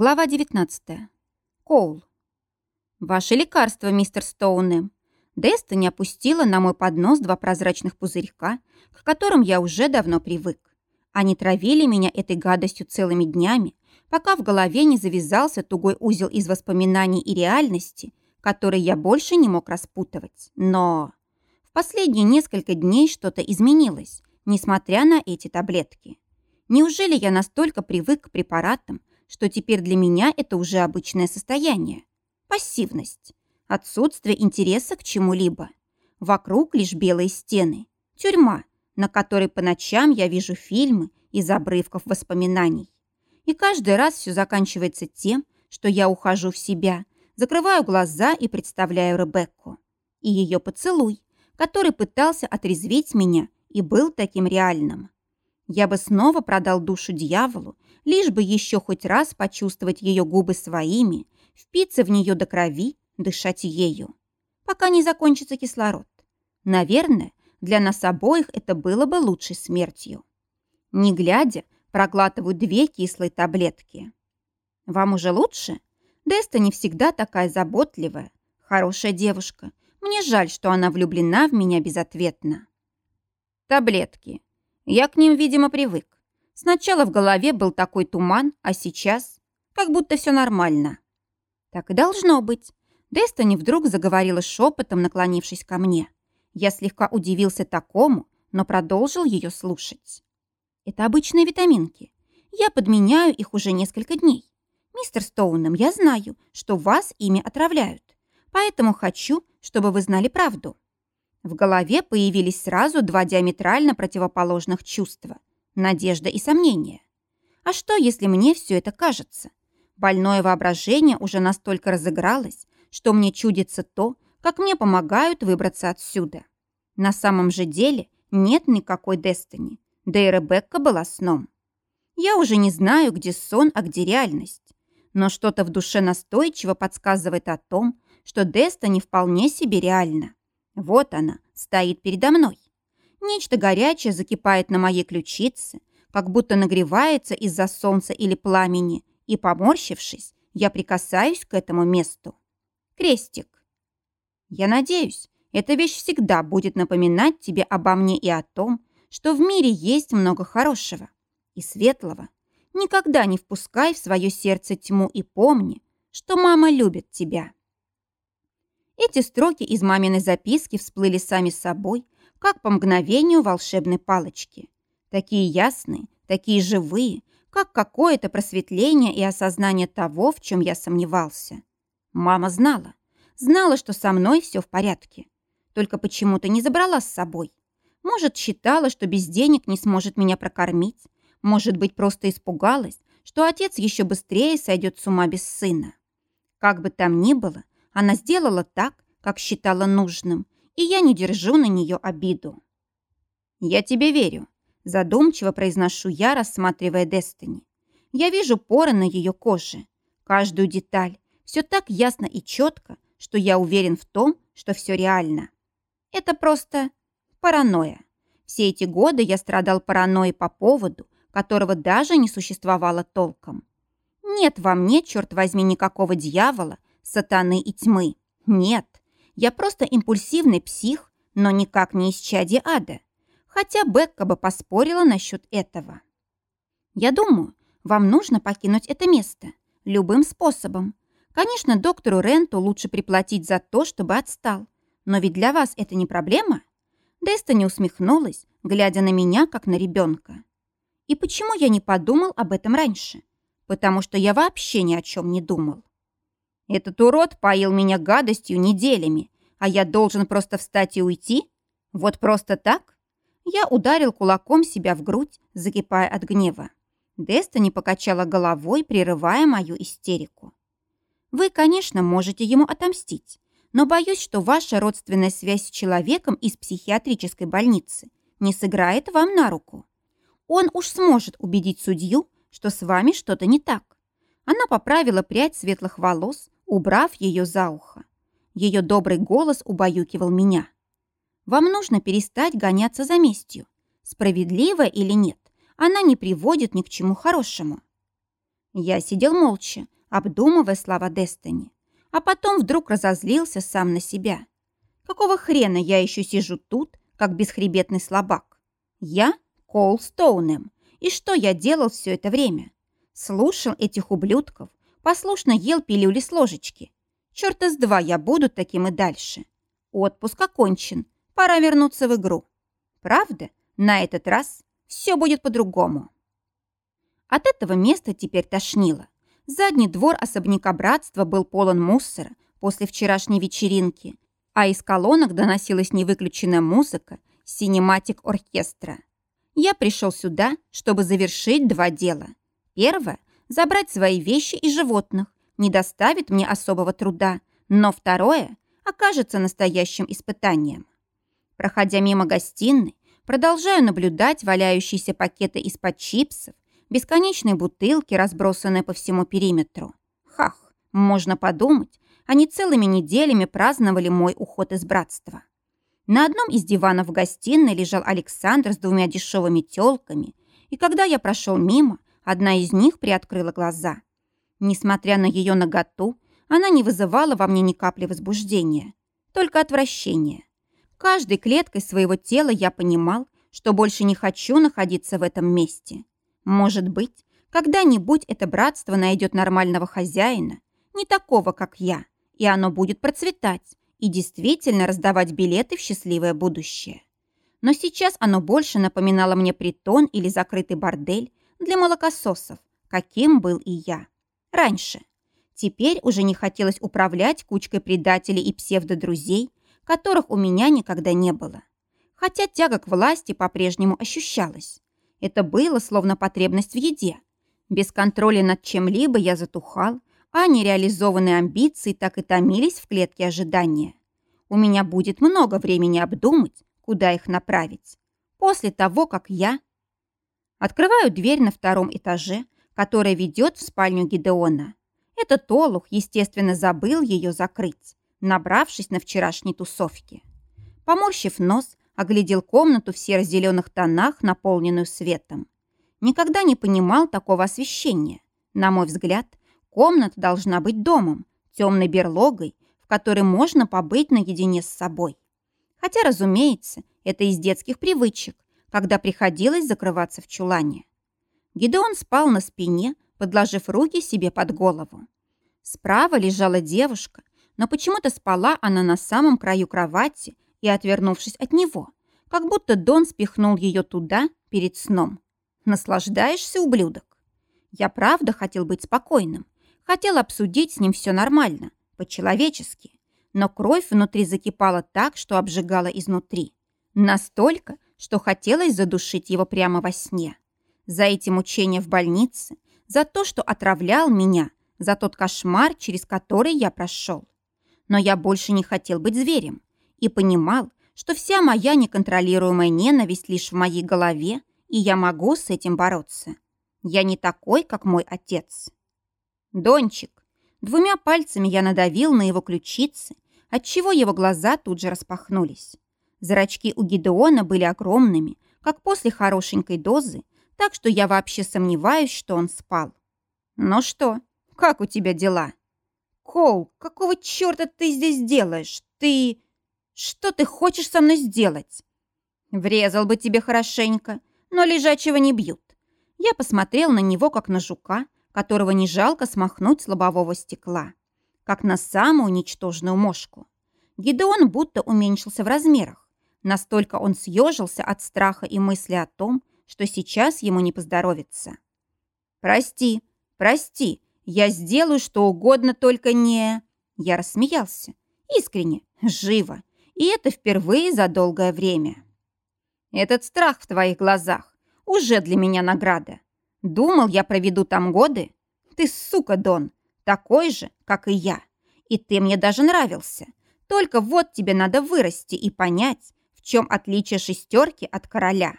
Глава 19. Коул. «Ваше лекарство, мистер Стоунем». Дестони опустила на мой поднос два прозрачных пузырька, к которым я уже давно привык. Они травили меня этой гадостью целыми днями, пока в голове не завязался тугой узел из воспоминаний и реальности, который я больше не мог распутывать. Но в последние несколько дней что-то изменилось, несмотря на эти таблетки. Неужели я настолько привык к препаратам, что теперь для меня это уже обычное состояние. Пассивность. Отсутствие интереса к чему-либо. Вокруг лишь белые стены. Тюрьма, на которой по ночам я вижу фильмы из обрывков воспоминаний. И каждый раз все заканчивается тем, что я ухожу в себя, закрываю глаза и представляю Ребекку. И ее поцелуй, который пытался отрезвить меня и был таким реальным. Я бы снова продал душу дьяволу лишь бы еще хоть раз почувствовать ее губы своими, впиться в нее до крови, дышать ею, пока не закончится кислород. Наверное, для нас обоих это было бы лучшей смертью. Не глядя, проглатываю две кислые таблетки. Вам уже лучше? Деста не всегда такая заботливая, хорошая девушка. Мне жаль, что она влюблена в меня безответно. Таблетки. Я к ним, видимо, привык. Сначала в голове был такой туман, а сейчас как будто все нормально. Так и должно быть. Дестони вдруг заговорила шепотом, наклонившись ко мне. Я слегка удивился такому, но продолжил ее слушать. Это обычные витаминки. Я подменяю их уже несколько дней. Мистер Стоуном, я знаю, что вас ими отравляют. Поэтому хочу, чтобы вы знали правду. В голове появились сразу два диаметрально противоположных чувства надежда и сомнение. А что, если мне все это кажется? Больное воображение уже настолько разыгралось, что мне чудится то, как мне помогают выбраться отсюда. На самом же деле нет никакой Дестини, да и Ребекка была сном. Я уже не знаю, где сон, а где реальность. Но что-то в душе настойчиво подсказывает о том, что Дестини вполне себе реально. Вот она, стоит передо мной. Нечто горячее закипает на моей ключице, как будто нагревается из-за солнца или пламени, и, поморщившись, я прикасаюсь к этому месту. Крестик. Я надеюсь, эта вещь всегда будет напоминать тебе обо мне и о том, что в мире есть много хорошего и светлого. Никогда не впускай в свое сердце тьму и помни, что мама любит тебя. Эти строки из маминой записки всплыли сами собой, как по мгновению волшебной палочки. Такие ясные, такие живые, как какое-то просветление и осознание того, в чем я сомневался. Мама знала, знала, что со мной все в порядке. Только почему-то не забрала с собой. Может, считала, что без денег не сможет меня прокормить. Может быть, просто испугалась, что отец еще быстрее сойдет с ума без сына. Как бы там ни было, она сделала так, как считала нужным, и я не держу на нее обиду. «Я тебе верю», – задумчиво произношу я, рассматривая Дестини. Я вижу поры на ее коже, каждую деталь, все так ясно и четко, что я уверен в том, что все реально. Это просто паранойя. Все эти годы я страдал паранойей по поводу, которого даже не существовало толком. Нет во мне, черт возьми, никакого дьявола, сатаны и тьмы. Нет, я просто импульсивный псих, но никак не из чади ада. Хотя Бекка бы поспорила насчет этого. Я думаю, вам нужно покинуть это место. Любым способом. Конечно, доктору Ренту лучше приплатить за то, чтобы отстал. Но ведь для вас это не проблема? Дестони усмехнулась, глядя на меня, как на ребенка. И почему я не подумал об этом раньше? Потому что я вообще ни о чем не думал. Этот урод поил меня гадостью неделями, а я должен просто встать и уйти? Вот просто так? Я ударил кулаком себя в грудь, закипая от гнева. Дестони покачала головой, прерывая мою истерику. Вы, конечно, можете ему отомстить, но боюсь, что ваша родственная связь с человеком из психиатрической больницы не сыграет вам на руку. Он уж сможет убедить судью, что с вами что-то не так. Она поправила прядь светлых волос, убрав ее за ухо. Ее добрый голос убаюкивал меня. «Вам нужно перестать гоняться за местью. Справедливо или нет, она не приводит ни к чему хорошему». Я сидел молча, обдумывая слова Дестини, а потом вдруг разозлился сам на себя. Какого хрена я еще сижу тут, как бесхребетный слабак? Я Коул Стоунем. И что я делал все это время? Слушал этих ублюдков, послушно ел пилюли с ложечки. Черта с два я буду таким и дальше. Отпуск окончен, пора вернуться в игру. Правда, на этот раз все будет по-другому. От этого места теперь тошнило. Задний двор особняка братства был полон мусора после вчерашней вечеринки, а из колонок доносилась невыключенная музыка синематик оркестра. Я пришел сюда, чтобы завершить два дела. Первое – забрать свои вещи и животных. Не доставит мне особого труда. Но второе – окажется настоящим испытанием. Проходя мимо гостиной, продолжаю наблюдать валяющиеся пакеты из-под чипсов, бесконечные бутылки, разбросанные по всему периметру. Хах, можно подумать, они целыми неделями праздновали мой уход из братства. На одном из диванов в гостиной лежал Александр с двумя дешевыми тёлками, и когда я прошел мимо, одна из них приоткрыла глаза. Несмотря на ее наготу, она не вызывала во мне ни капли возбуждения, только отвращения. Каждой клеткой своего тела я понимал, что больше не хочу находиться в этом месте. Может быть, когда-нибудь это братство найдет нормального хозяина, не такого, как я, и оно будет процветать и действительно раздавать билеты в счастливое будущее. Но сейчас оно больше напоминало мне притон или закрытый бордель для молокососов, каким был и я. Раньше. Теперь уже не хотелось управлять кучкой предателей и псевдодрузей, которых у меня никогда не было. Хотя тяга к власти по-прежнему ощущалась. Это было словно потребность в еде. Без контроля над чем-либо я затухал, а нереализованные амбиции так и томились в клетке ожидания. У меня будет много времени обдумать, куда их направить. После того, как я... Открываю дверь на втором этаже, которая ведет в спальню Гидеона. Этот олух, естественно, забыл ее закрыть, набравшись на вчерашней тусовке. Поморщив нос, оглядел комнату в серо-зеленых тонах, наполненную светом. Никогда не понимал такого освещения. На мой взгляд, Комната должна быть домом, темной берлогой, в которой можно побыть наедине с собой. Хотя, разумеется, это из детских привычек, когда приходилось закрываться в чулане. Гидеон спал на спине, подложив руки себе под голову. Справа лежала девушка, но почему-то спала она на самом краю кровати и отвернувшись от него, как будто Дон спихнул ее туда перед сном. Наслаждаешься, ублюдок? Я правда хотел быть спокойным, Хотел обсудить с ним все нормально, по-человечески. Но кровь внутри закипала так, что обжигала изнутри. Настолько, что хотелось задушить его прямо во сне. За эти мучения в больнице, за то, что отравлял меня, за тот кошмар, через который я прошел. Но я больше не хотел быть зверем и понимал, что вся моя неконтролируемая ненависть лишь в моей голове, и я могу с этим бороться. Я не такой, как мой отец. «Дончик!» Двумя пальцами я надавил на его ключицы, отчего его глаза тут же распахнулись. Зрачки у Гидеона были огромными, как после хорошенькой дозы, так что я вообще сомневаюсь, что он спал. «Ну что, как у тебя дела?» «Коул, какого черта ты здесь делаешь? Ты... Что ты хочешь со мной сделать?» «Врезал бы тебе хорошенько, но лежачего не бьют». Я посмотрел на него, как на жука, которого не жалко смахнуть с лобового стекла, как на самую ничтожную мошку. Гидеон будто уменьшился в размерах. Настолько он съежился от страха и мысли о том, что сейчас ему не поздоровится. «Прости, прости, я сделаю что угодно, только не...» Я рассмеялся. Искренне, живо. И это впервые за долгое время. Этот страх в твоих глазах уже для меня награда. Думал, я проведу там годы? Ты, сука, Дон, такой же, как и я. И ты мне даже нравился. Только вот тебе надо вырасти и понять, чем отличие шестерки от короля.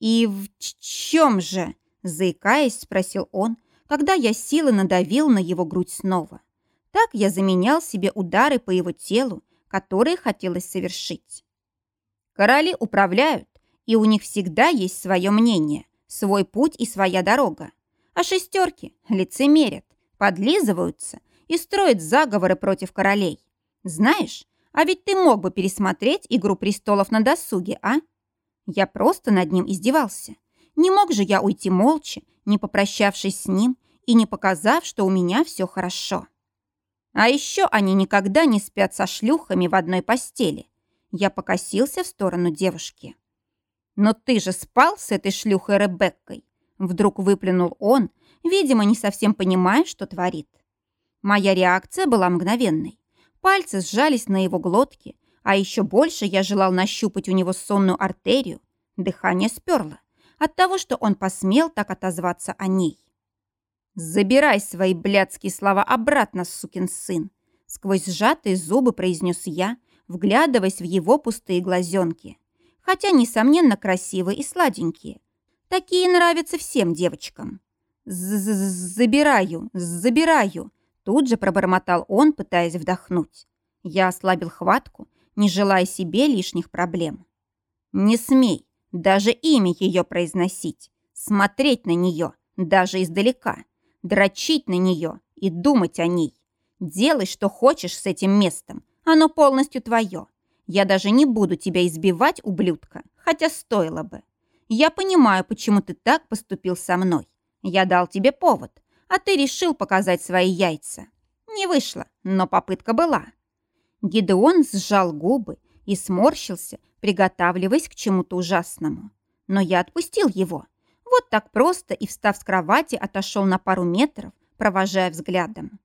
И в чем же, заикаясь, спросил он, когда я силы надавил на его грудь снова. Так я заменял себе удары по его телу, которые хотелось совершить. Короли управляют, и у них всегда есть свое мнение, свой путь и своя дорога. А шестерки лицемерят, подлизываются и строят заговоры против королей. Знаешь, а ведь ты мог бы пересмотреть «Игру престолов» на досуге, а? Я просто над ним издевался. Не мог же я уйти молча, не попрощавшись с ним и не показав, что у меня все хорошо. А еще они никогда не спят со шлюхами в одной постели. Я покосился в сторону девушки. «Но ты же спал с этой шлюхой Ребеккой!» Вдруг выплюнул он, видимо, не совсем понимая, что творит. Моя реакция была мгновенной. Пальцы сжались на его глотке, а еще больше я желал нащупать у него сонную артерию. Дыхание сперло от того, что он посмел так отозваться о ней. «Забирай свои блядские слова обратно, сукин сын!» Сквозь сжатые зубы произнес я, вглядываясь в его пустые глазенки. Хотя, несомненно, красивые и сладенькие. Такие нравятся всем девочкам. З -з «Забираю, забираю!» Тут же пробормотал он, пытаясь вдохнуть. Я ослабил хватку, не желая себе лишних проблем. «Не смей даже имя ее произносить, смотреть на нее, даже издалека дрочить на нее и думать о ней. Делай, что хочешь с этим местом, оно полностью твое. Я даже не буду тебя избивать, ублюдка, хотя стоило бы. Я понимаю, почему ты так поступил со мной. Я дал тебе повод, а ты решил показать свои яйца. Не вышло, но попытка была. Гидеон сжал губы и сморщился, приготавливаясь к чему-то ужасному. Но я отпустил его. Вот так просто и, встав с кровати, отошел на пару метров, провожая взглядом.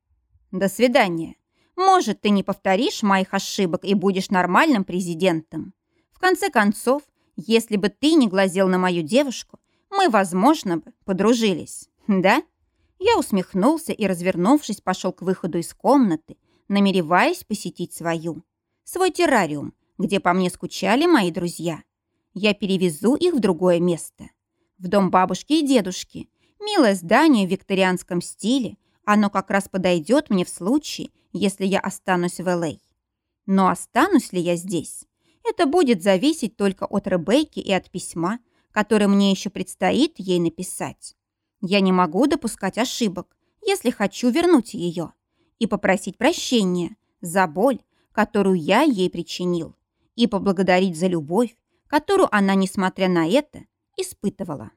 «До свидания. Может, ты не повторишь моих ошибок и будешь нормальным президентом. В конце концов, если бы ты не глазел на мою девушку, мы, возможно, бы подружились. Да?» Я усмехнулся и, развернувшись, пошел к выходу из комнаты, намереваясь посетить свою. Свой террариум, где по мне скучали мои друзья. Я перевезу их в другое место в дом бабушки и дедушки. Милое здание в викторианском стиле. Оно как раз подойдет мне в случае, если я останусь в Л.А. Но останусь ли я здесь? Это будет зависеть только от Ребекки и от письма, которое мне еще предстоит ей написать. Я не могу допускать ошибок, если хочу вернуть ее и попросить прощения за боль, которую я ей причинил, и поблагодарить за любовь, которую она, несмотря на это, испытывала.